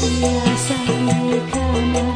biasa kamu